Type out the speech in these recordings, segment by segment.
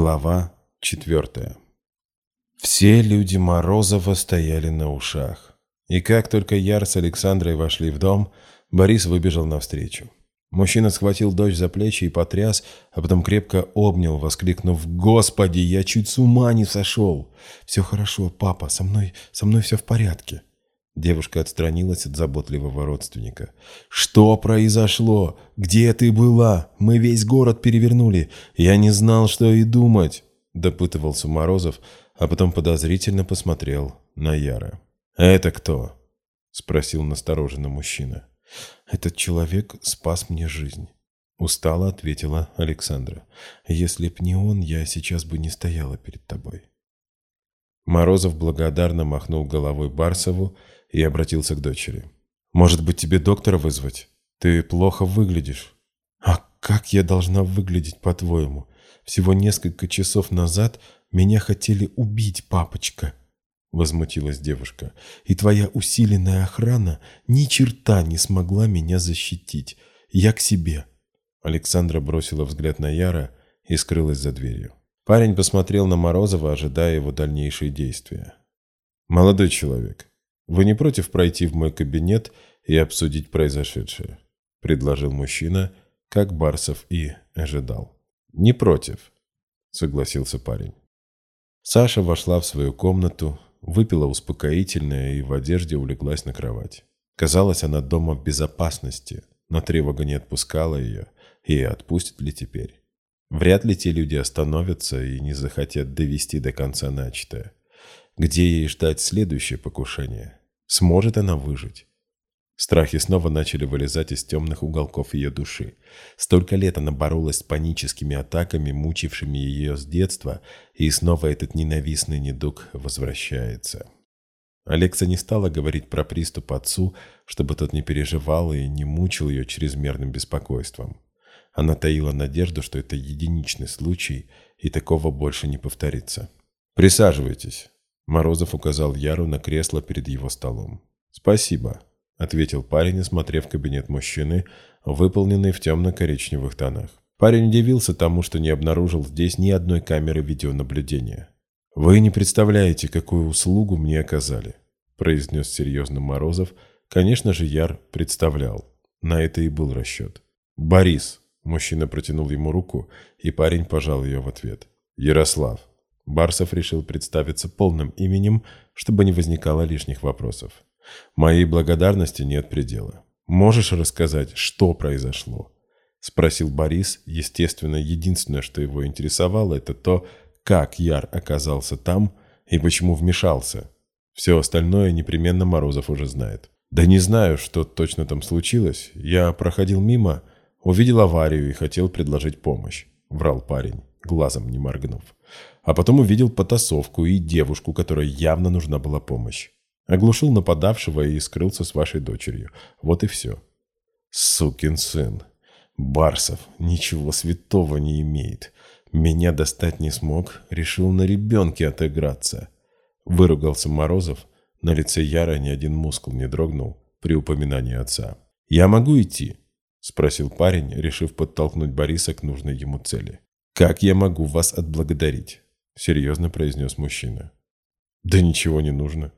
Глава четвертая. Все люди Морозова стояли на ушах. И как только Яр с Александрой вошли в дом, Борис выбежал навстречу. Мужчина схватил дочь за плечи и потряс, а потом крепко обнял, воскликнув «Господи, я чуть с ума не сошел!» «Все хорошо, папа, со мной, со мной все в порядке». Девушка отстранилась от заботливого родственника. «Что произошло? Где ты была? Мы весь город перевернули. Я не знал, что и думать», — допытывался Морозов, а потом подозрительно посмотрел на Яра. «Это кто?» — спросил настороженно мужчина. «Этот человек спас мне жизнь», — устало ответила Александра. «Если б не он, я сейчас бы не стояла перед тобой». Морозов благодарно махнул головой Барсову и обратился к дочери. «Может быть, тебе доктора вызвать? Ты плохо выглядишь». «А как я должна выглядеть, по-твоему? Всего несколько часов назад меня хотели убить, папочка», — возмутилась девушка. «И твоя усиленная охрана ни черта не смогла меня защитить. Я к себе». Александра бросила взгляд на Яра и скрылась за дверью. Парень посмотрел на Морозова, ожидая его дальнейшие действия. «Молодой человек, вы не против пройти в мой кабинет и обсудить произошедшее?» – предложил мужчина, как Барсов и ожидал. «Не против», – согласился парень. Саша вошла в свою комнату, выпила успокоительное и в одежде улеглась на кровать. Казалось, она дома в безопасности, но тревога не отпускала ее, и отпустит ли теперь? Вряд ли те люди остановятся и не захотят довести до конца начатое. Где ей ждать следующее покушение? Сможет она выжить? Страхи снова начали вылезать из темных уголков ее души. Столько лет она боролась с паническими атаками, мучившими ее с детства, и снова этот ненавистный недуг возвращается. Алекса не стала говорить про приступ отцу, чтобы тот не переживал и не мучил ее чрезмерным беспокойством. Она таила надежду, что это единичный случай, и такого больше не повторится. «Присаживайтесь», Морозов указал Яру на кресло перед его столом. «Спасибо», — ответил парень, осмотрев кабинет мужчины, выполненный в темно-коричневых тонах. Парень удивился тому, что не обнаружил здесь ни одной камеры видеонаблюдения. «Вы не представляете, какую услугу мне оказали», — произнес серьезно Морозов. Конечно же, Яр представлял. На это и был расчет. «Борис», — мужчина протянул ему руку, и парень пожал ее в ответ. «Ярослав». Барсов решил представиться полным именем, чтобы не возникало лишних вопросов. «Моей благодарности нет предела. Можешь рассказать, что произошло?» Спросил Борис. Естественно, единственное, что его интересовало, это то, как Яр оказался там и почему вмешался. Все остальное непременно Морозов уже знает. «Да не знаю, что точно там случилось. Я проходил мимо, увидел аварию и хотел предложить помощь», — врал парень, глазом не моргнув а потом увидел потасовку и девушку, которой явно нужна была помощь. Оглушил нападавшего и скрылся с вашей дочерью. Вот и все. Сукин сын. Барсов ничего святого не имеет. Меня достать не смог, решил на ребенке отыграться. Выругался Морозов. На лице Яра ни один мускул не дрогнул при упоминании отца. «Я могу идти?» – спросил парень, решив подтолкнуть Бориса к нужной ему цели. «Как я могу вас отблагодарить?» серьезно произнес мужчина. Да ничего не нужно.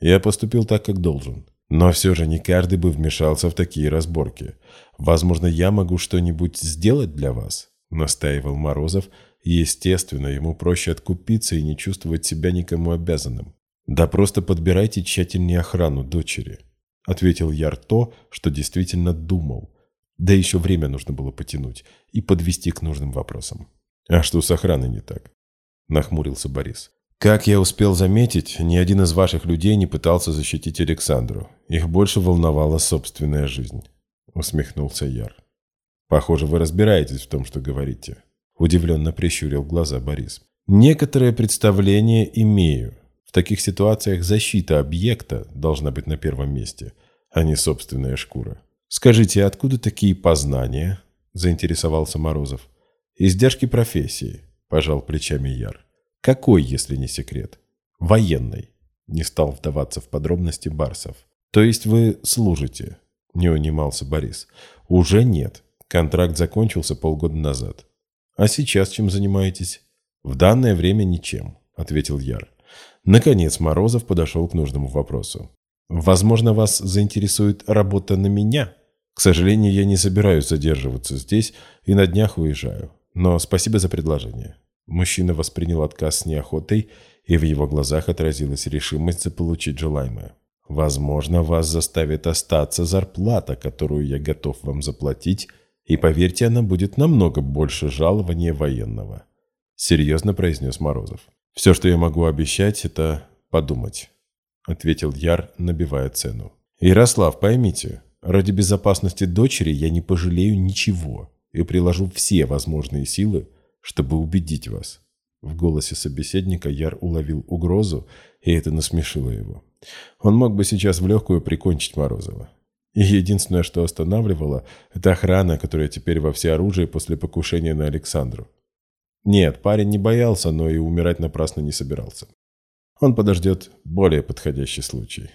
Я поступил так, как должен. Но все же не каждый бы вмешался в такие разборки. Возможно, я могу что-нибудь сделать для вас, настаивал Морозов. Естественно, ему проще откупиться и не чувствовать себя никому обязанным. Да просто подбирайте тщательнее охрану дочери, ответил Яр то, что действительно думал. Да еще время нужно было потянуть и подвести к нужным вопросам. А что с охраной не так? – нахмурился Борис. «Как я успел заметить, ни один из ваших людей не пытался защитить Александру. Их больше волновала собственная жизнь», – усмехнулся Яр. «Похоже, вы разбираетесь в том, что говорите», – удивленно прищурил глаза Борис. «Некоторое представление имею. В таких ситуациях защита объекта должна быть на первом месте, а не собственная шкура. Скажите, откуда такие познания?» – заинтересовался Морозов. «Издержки профессии. – пожал плечами Яр. «Какой, если не секрет?» «Военный», – не стал вдаваться в подробности Барсов. «То есть вы служите?» – не унимался Борис. «Уже нет. Контракт закончился полгода назад. А сейчас чем занимаетесь?» «В данное время ничем», — ответил Яр. Наконец Морозов подошел к нужному вопросу. «Возможно, вас заинтересует работа на меня? К сожалению, я не собираюсь задерживаться здесь и на днях уезжаю. Но спасибо за предложение». Мужчина воспринял отказ с неохотой, и в его глазах отразилась решимость заполучить желаемое. «Возможно, вас заставит остаться зарплата, которую я готов вам заплатить, и, поверьте, она будет намного больше жалования военного», — серьезно произнес Морозов. «Все, что я могу обещать, это подумать», — ответил Яр, набивая цену. «Ярослав, поймите, ради безопасности дочери я не пожалею ничего и приложу все возможные силы, чтобы убедить вас». В голосе собеседника Яр уловил угрозу, и это насмешило его. Он мог бы сейчас в легкую прикончить Морозова. И единственное, что останавливало, это охрана, которая теперь во всеоружии после покушения на Александру. Нет, парень не боялся, но и умирать напрасно не собирался. Он подождет более подходящий случай.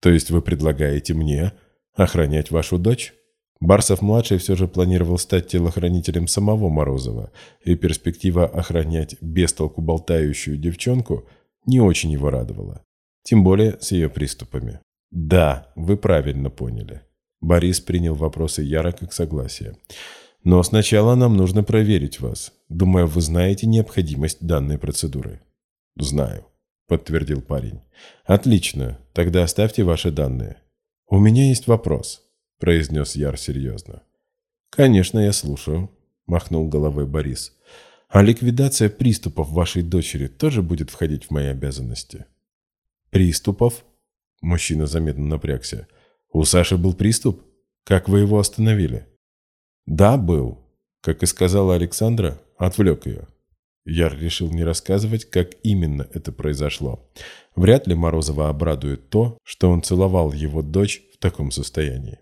То есть вы предлагаете мне охранять вашу дочь? Барсов-младший все же планировал стать телохранителем самого Морозова, и перспектива охранять бестолку болтающую девчонку не очень его радовала. Тем более с ее приступами. Да, вы правильно поняли. Борис принял вопросы Яра как согласие. Но сначала нам нужно проверить вас. Думаю, вы знаете необходимость данной процедуры. Знаю, подтвердил парень. Отлично, тогда оставьте ваши данные. У меня есть вопрос, произнес Яр серьезно. Конечно, я слушаю, махнул головой Борис. А ликвидация приступов вашей дочери тоже будет входить в мои обязанности? Приступов? Мужчина заметно напрягся. «У Саши был приступ? Как вы его остановили?» «Да, был. Как и сказала Александра, отвлек ее». Яр решил не рассказывать, как именно это произошло. Вряд ли Морозова обрадует то, что он целовал его дочь в таком состоянии.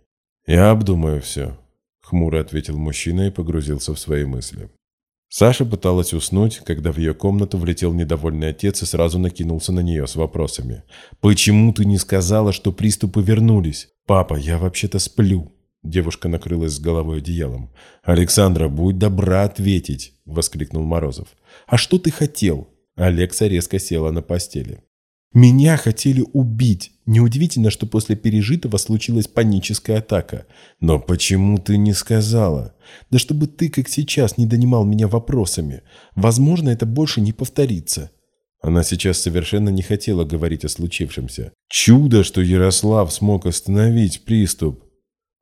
«Я обдумаю все», — хмуро ответил мужчина и погрузился в свои мысли. Саша пыталась уснуть, когда в ее комнату влетел недовольный отец и сразу накинулся на нее с вопросами. «Почему ты не сказала, что приступы вернулись? Папа, я вообще-то сплю». Девушка накрылась с головой одеялом. «Александра, будь добра ответить!» – воскликнул Морозов. «А что ты хотел?» Алекса резко села на постели. Меня хотели убить. Неудивительно, что после пережитого случилась паническая атака. Но почему ты не сказала? Да чтобы ты, как сейчас, не донимал меня вопросами. Возможно, это больше не повторится. Она сейчас совершенно не хотела говорить о случившемся. Чудо, что Ярослав смог остановить приступ.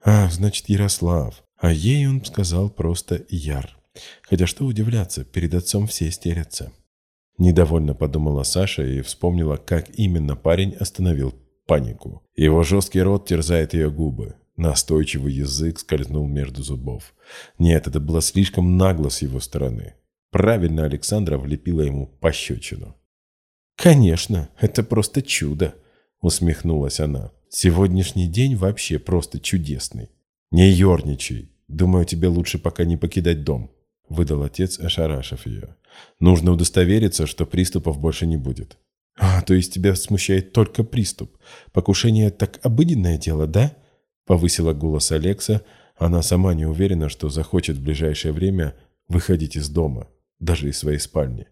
А, значит, Ярослав. А ей он сказал просто Яр. Хотя что удивляться, перед отцом все стерятся. Недовольно подумала Саша и вспомнила, как именно парень остановил панику. Его жесткий рот терзает ее губы. Настойчивый язык скользнул между зубов. Нет, это было слишком нагло с его стороны. Правильно Александра влепила ему пощечину. «Конечно, это просто чудо!» — усмехнулась она. «Сегодняшний день вообще просто чудесный. Не ерничай. Думаю, тебе лучше пока не покидать дом выдал отец, ошарашив ее. «Нужно удостовериться, что приступов больше не будет». «А, то есть тебя смущает только приступ? Покушение так обыденное дело, да?» Повысила голос Алекса. Она сама не уверена, что захочет в ближайшее время выходить из дома, даже из своей спальни.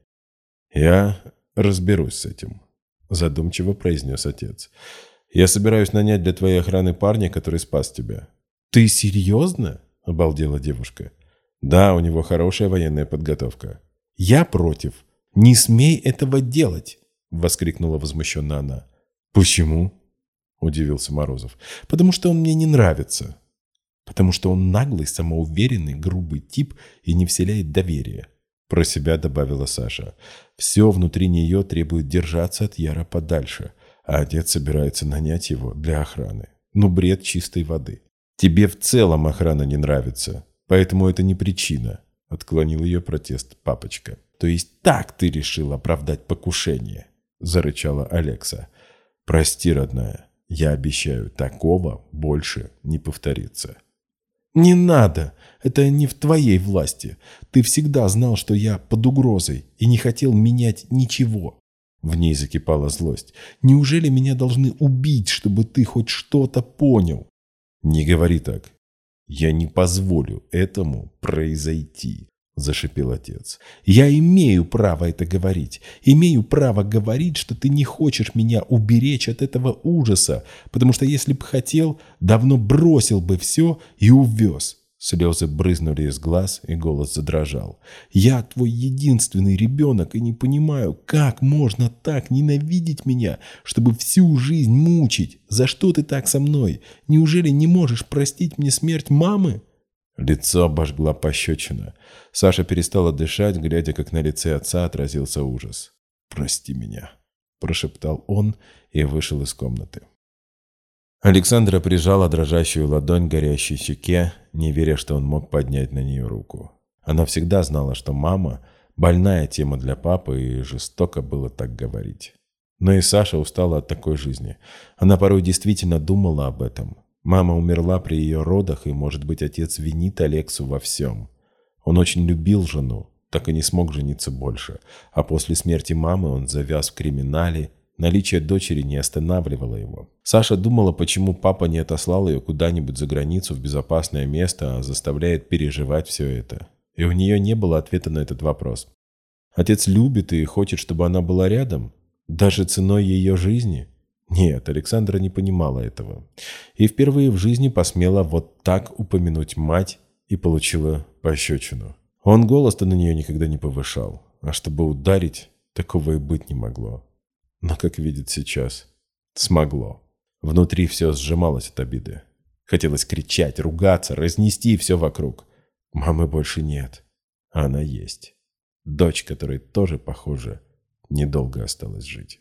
«Я разберусь с этим», – задумчиво произнес отец. «Я собираюсь нанять для твоей охраны парня, который спас тебя». «Ты серьезно?» – обалдела девушка. Да, у него хорошая военная подготовка. Я против. Не смей этого делать, воскликнула возмущенно она. Почему? Удивился Морозов. Потому что он мне не нравится. Потому что он наглый, самоуверенный, грубый тип и не вселяет доверия. Про себя добавила Саша. Все внутри нее требует держаться от Яра подальше, а отец собирается нанять его для охраны. Ну, бред чистой воды. Тебе в целом охрана не нравится, Поэтому это не причина, отклонил ее протест папочка. То есть так ты решил оправдать покушение, зарычала Алекса. Прости, родная, я обещаю, такого больше не повторится. «Не надо! Это не в твоей власти. Ты всегда знал, что я под угрозой и не хотел менять ничего». В ней закипала злость. «Неужели меня должны убить, чтобы ты хоть что-то понял?» «Не говори так. Я не позволю этому произойти. – зашипел отец. «Я имею право это говорить. Имею право говорить, что ты не хочешь меня уберечь от этого ужаса, потому что если бы хотел, давно бросил бы все и увез. Слезы брызнули из глаз, и голос задрожал. «Я твой единственный ребенок, и не понимаю, как можно так ненавидеть меня, чтобы всю жизнь мучить? За что ты так со мной? Неужели не можешь простить мне смерть мамы?» Лицо обожгла пощечина. Саша перестала дышать, глядя, как на лице отца отразился ужас. «Прости меня», – прошептал он и вышел из комнаты. Александра прижала дрожащую ладонь к горящей щеке, не веря, что он мог поднять на нее руку. Она всегда знала, что мама – больная тема для папы, и жестоко было так говорить. Но и Саша устала от такой жизни. Она порой действительно думала об этом. Мама умерла при ее родах, и, может быть, отец винит Алексу во всем. Он очень любил жену, так и не смог жениться больше. А после смерти мамы он завяз в криминале Наличие дочери не останавливало его. Саша думала, почему папа не отослал ее куда-нибудь за границу в безопасное место, а заставляет переживать все это. И у нее не было ответа на этот вопрос. Отец любит и хочет, чтобы она была рядом? Даже ценой ее жизни? Нет, Александра не понимала этого. И впервые в жизни посмела вот так упомянуть мать и получила пощечину. Он голос-то на нее никогда не повышал. А чтобы ударить, такого и быть не могло. Но, как видит сейчас, смогло. Внутри все сжималось от обиды. Хотелось кричать, ругаться, разнести все вокруг. Мамы больше нет. А она есть. Дочь, которой тоже, похоже, недолго осталось жить.